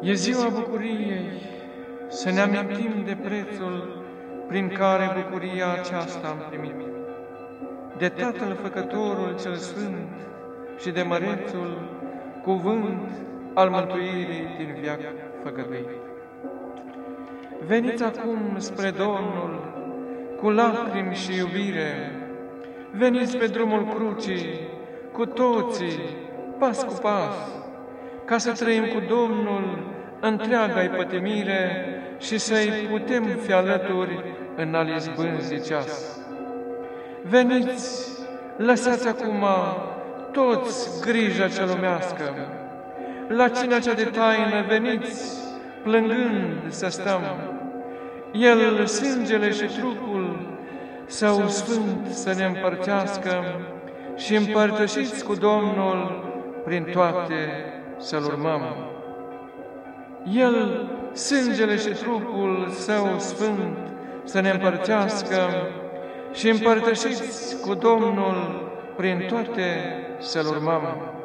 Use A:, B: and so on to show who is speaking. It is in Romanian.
A: E ziua bucuriei, să ne amintim de prețul prin care bucuria aceasta am primit, de Tatăl Făcătorul cel Sfânt și de Mărețul cuvânt al mântuirii din viac făgăduit. Veniți acum spre Domnul cu lacrimi și iubire, veniți pe drumul crucii cu toții, pas cu pas, ca să trăim cu Domnul întreaga-i pătimire și să-i putem fi alături în al izbânzii ceas. Veniți, lăsați acum toți grija cea lumească, la cina cea de taină veniți, plângând să stăm. El, sângele și trupul, sau sfânt să ne împărțească și împărtășiți cu Domnul prin toate să-L urmăm. El, sângele și trupul Său sfânt, să ne împărțească și împărtășiți cu Domnul prin toate să-L urmăm.